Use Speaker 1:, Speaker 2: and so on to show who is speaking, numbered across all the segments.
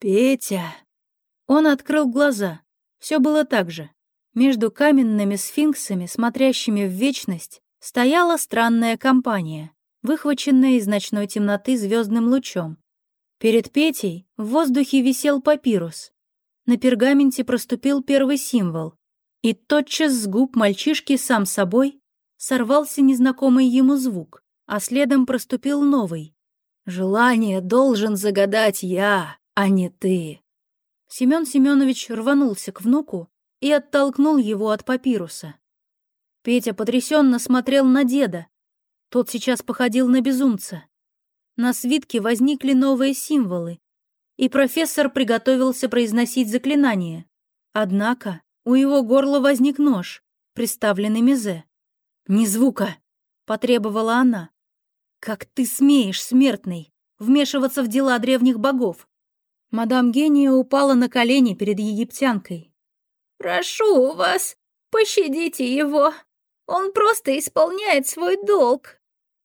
Speaker 1: Петя. Он открыл глаза. Все было так же. Между каменными сфинксами, смотрящими в вечность, стояла странная компания, выхваченная из ночной темноты звездным лучом. Перед Петей в воздухе висел папирус. На пергаменте проступил первый символ, и тотчас с губ мальчишки сам собой сорвался незнакомый ему звук, а следом проступил новый. «Желание должен загадать я, а не ты». Семен Семенович рванулся к внуку и оттолкнул его от папируса. Петя потрясенно смотрел на деда. Тот сейчас походил на безумца. На свитке возникли новые символы, и профессор приготовился произносить заклинание. Однако у его горла возник нож, приставленный Мизе. «Ни звука!» — потребовала она. «Как ты смеешь, смертный, вмешиваться в дела древних богов?» Мадам Гения упала на колени перед египтянкой.
Speaker 2: «Прошу вас, пощадите его. Он просто исполняет свой долг».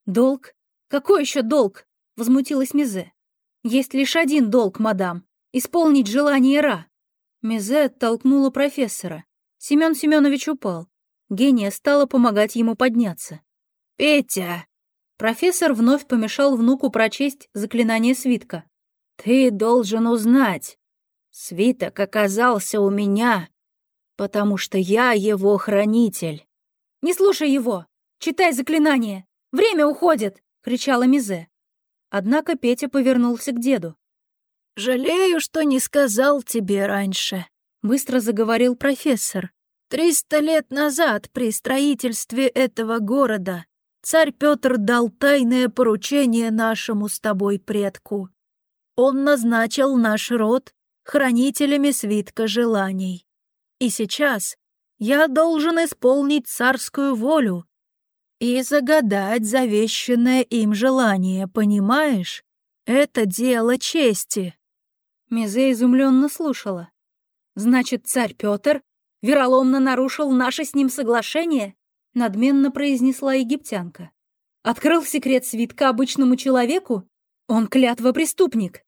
Speaker 1: «Долг? Какой еще долг?» — возмутилась Мизе. «Есть лишь один долг, мадам — исполнить желание Ра». Мизе оттолкнула профессора. Семен Семенович упал. Гения стала помогать ему подняться.
Speaker 2: «Петя!»
Speaker 1: Профессор вновь помешал внуку прочесть заклинание свитка.
Speaker 2: «Ты должен узнать. Свиток оказался у меня, потому что я его хранитель».
Speaker 1: «Не слушай его! Читай заклинание! Время уходит!» — кричала Мизе. Однако Петя повернулся к деду.
Speaker 2: «Жалею, что не сказал тебе раньше», — быстро заговорил профессор. «Триста лет назад при строительстве этого города царь Петр дал тайное поручение нашему с тобой предку. Он назначил наш род хранителями свитка желаний. И сейчас я должен исполнить царскую волю и загадать завещанное им желание, понимаешь? Это дело чести.
Speaker 1: Мизе изумленно слушала. «Значит, царь Петр вероломно нарушил наше с ним соглашение?» надменно произнесла египтянка. «Открыл секрет свитка обычному человеку? Он клятва преступник!»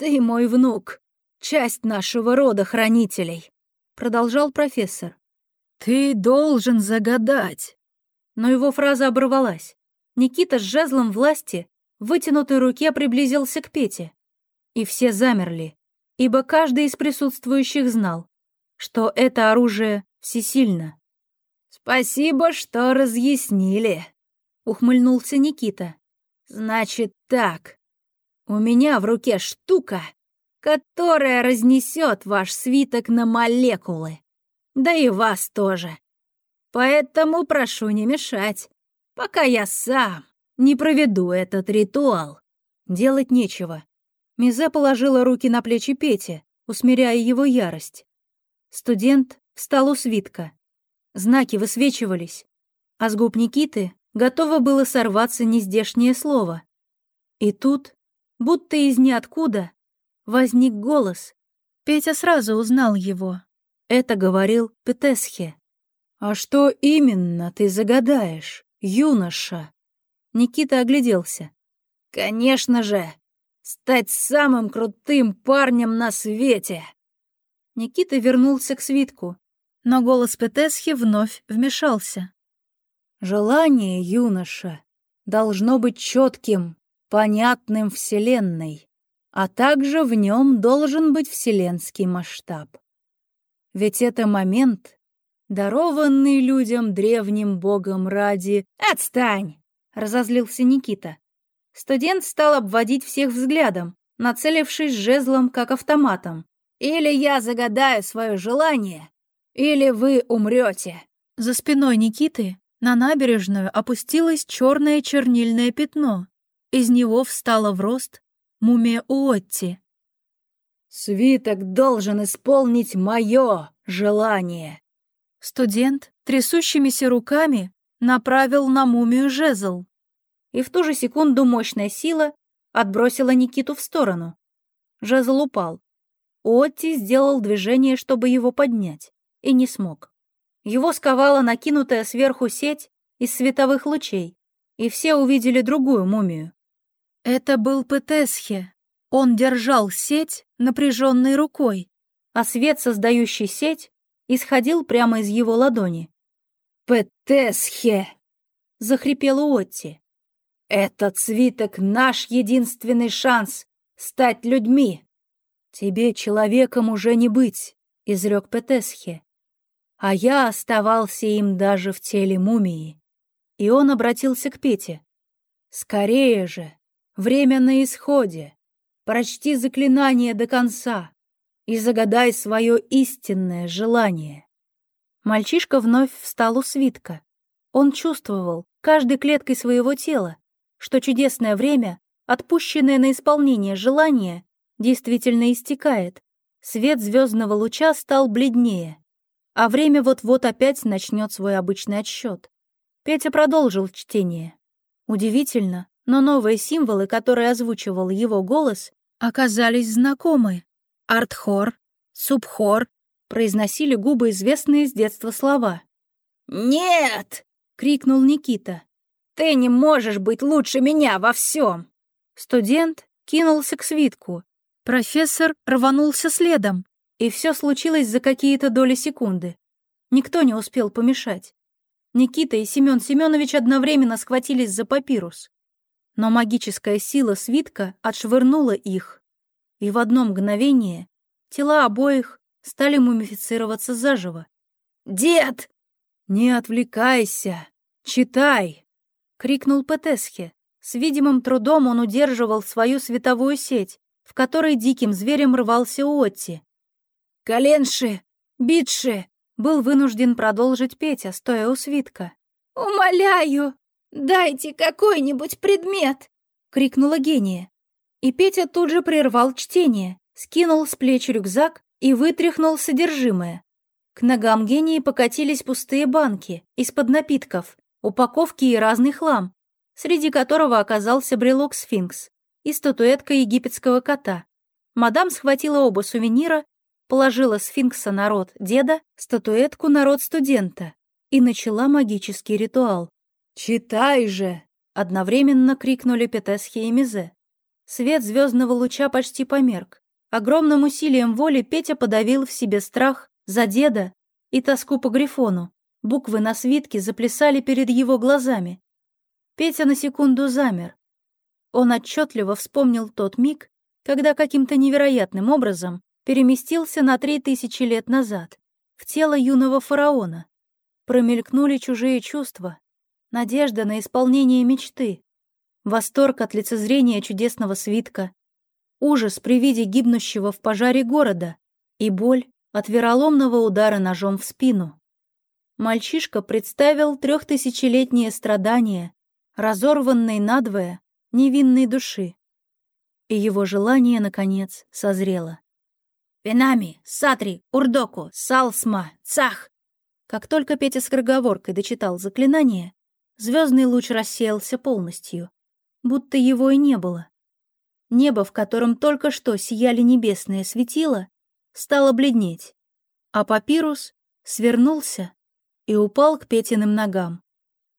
Speaker 2: «Ты мой внук, часть нашего рода хранителей», продолжал профессор. «Ты должен загадать».
Speaker 1: Но его фраза оборвалась. Никита с жезлом власти в вытянутой руке приблизился к Пете. И все замерли, ибо каждый из присутствующих знал, что это оружие всесильно.
Speaker 2: «Спасибо, что разъяснили», — ухмыльнулся Никита. «Значит так, у меня в руке штука, которая разнесет ваш свиток на молекулы, да и вас тоже. Поэтому прошу не мешать, пока я сам не проведу этот ритуал».
Speaker 1: Делать нечего. Мизе положила руки на плечи Пети, усмиряя его ярость. Студент встал у свитка. Знаки высвечивались, а с губ Никиты готово было сорваться нездешнее слово. И тут, будто из ниоткуда, возник голос. Петя сразу узнал его. Это говорил Петесхе. «А что именно ты загадаешь, юноша?» Никита огляделся.
Speaker 2: «Конечно же, стать самым крутым парнем на свете!»
Speaker 1: Никита вернулся к свитку, но голос Петесхи вновь вмешался. «Желание, юноша, должно быть четким, понятным Вселенной, а также в нем должен быть вселенский масштаб. Ведь это момент, дарованный людям древним богом ради...
Speaker 2: «Отстань!»
Speaker 1: — разозлился Никита. Студент стал обводить всех взглядом, нацелившись жезлом как автоматом.
Speaker 2: «Или я загадаю свое желание, или вы умрете!»
Speaker 1: За спиной Никиты на набережную опустилось черное чернильное пятно. Из него встала в рост мумия Уотти.
Speaker 2: «Свиток должен исполнить мое желание!»
Speaker 1: Студент трясущимися руками направил на мумию жезл и в ту же секунду мощная сила отбросила Никиту в сторону. Жезл упал. Отти сделал движение, чтобы его поднять, и не смог. Его сковала накинутая сверху сеть из световых лучей, и все увидели другую мумию. Это был Петесхе.
Speaker 2: Он держал сеть напряженной рукой,
Speaker 1: а свет, создающий сеть, исходил прямо из его ладони.
Speaker 2: «Петесхе!» — захрипела Отти. «Этот свиток — наш единственный шанс стать людьми!»
Speaker 1: «Тебе человеком уже не быть», — изрек Петесхе. «А я оставался им даже в теле мумии». И он обратился к Пете. «Скорее же! Время на исходе! Прочти заклинание до конца и загадай свое истинное желание». Мальчишка вновь встал у свитка. Он чувствовал каждой клеткой своего тела, что чудесное время, отпущенное на исполнение желания, действительно истекает. Свет звездного луча стал бледнее, а время вот-вот опять начнет свой обычный отсчет. Петя продолжил чтение. Удивительно, но новые символы, которые озвучивал его голос, оказались знакомы. Артхор, субхор, произносили губы известные с детства слова.
Speaker 2: «Нет!» — крикнул Никита. «Ты не можешь быть лучше меня во всем!»
Speaker 1: Студент кинулся к свитку. Профессор рванулся следом, и все случилось за какие-то доли секунды. Никто не успел помешать. Никита и Семен Семенович одновременно схватились за папирус. Но магическая сила свитка отшвырнула их. И в одно мгновение тела обоих стали мумифицироваться заживо.
Speaker 2: «Дед!»
Speaker 1: «Не отвлекайся! Читай!» — крикнул Петесхе. С видимым трудом он удерживал свою световую сеть, в которой диким зверем рвался Отти.
Speaker 2: «Коленши! Битши!»
Speaker 1: был вынужден продолжить Петя, стоя у свитка.
Speaker 2: «Умоляю, дайте какой-нибудь предмет!»
Speaker 1: — крикнула гения. И Петя тут же прервал чтение, скинул с плеч рюкзак и вытряхнул содержимое. К ногам гении покатились пустые банки из-под напитков, упаковки и разный хлам, среди которого оказался брелок сфинкс и статуэтка египетского кота. Мадам схватила оба сувенира, положила сфинкса на рот деда, статуэтку на рот студента и начала магический ритуал. «Читай же!» — одновременно крикнули Петесхи и Мизе. Свет звездного луча почти померк. Огромным усилием воли Петя подавил в себе страх за деда и тоску по Грифону. Буквы на свитке заплясали перед его глазами. Петя на секунду замер. Он отчетливо вспомнил тот миг, когда каким-то невероятным образом переместился на три тысячи лет назад, в тело юного фараона. Промелькнули чужие чувства, надежда на исполнение мечты, восторг от лицезрения чудесного свитка, ужас при виде гибнущего в пожаре города и боль от вероломного удара ножом в спину. Мальчишка представил трехтысячелетние страдания, разорванной надвое невинной души. И его желание, наконец, созрело.
Speaker 2: «Пенами, Сатри, Урдоку, Салсма, Цах!»
Speaker 1: Как только Петя с скороговоркой дочитал заклинание, звездный луч рассеялся полностью, будто его и не было. Небо, в котором только что сияли небесные светила, стало бледнеть, а папирус свернулся и упал к Петиным ногам.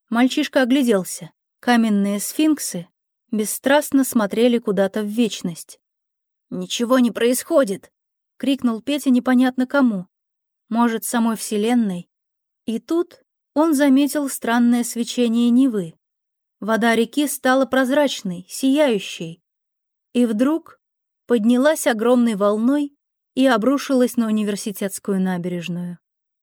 Speaker 1: Мальчишка огляделся. Каменные сфинксы бесстрастно смотрели куда-то в вечность.
Speaker 2: «Ничего не происходит!» — крикнул Петя непонятно кому. Может, самой Вселенной? И тут он заметил странное свечение Невы. Вода реки стала прозрачной, сияющей, и вдруг поднялась огромной волной и обрушилась на университетскую набережную.